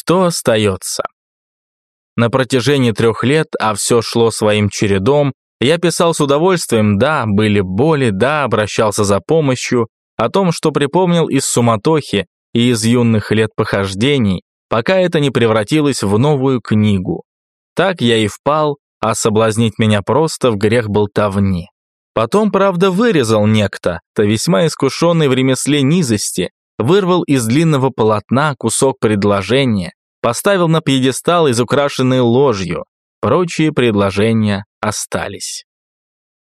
что остается? На протяжении трех лет, а все шло своим чередом, я писал с удовольствием, да, были боли, да, обращался за помощью, о том, что припомнил из суматохи и из юных лет похождений, пока это не превратилось в новую книгу. Так я и впал, а соблазнить меня просто в грех болтовни. Потом, правда, вырезал некто, то весьма искушенный в ремесле низости, вырвал из длинного полотна кусок предложения, поставил на пьедестал из украшенной ложью, прочие предложения остались.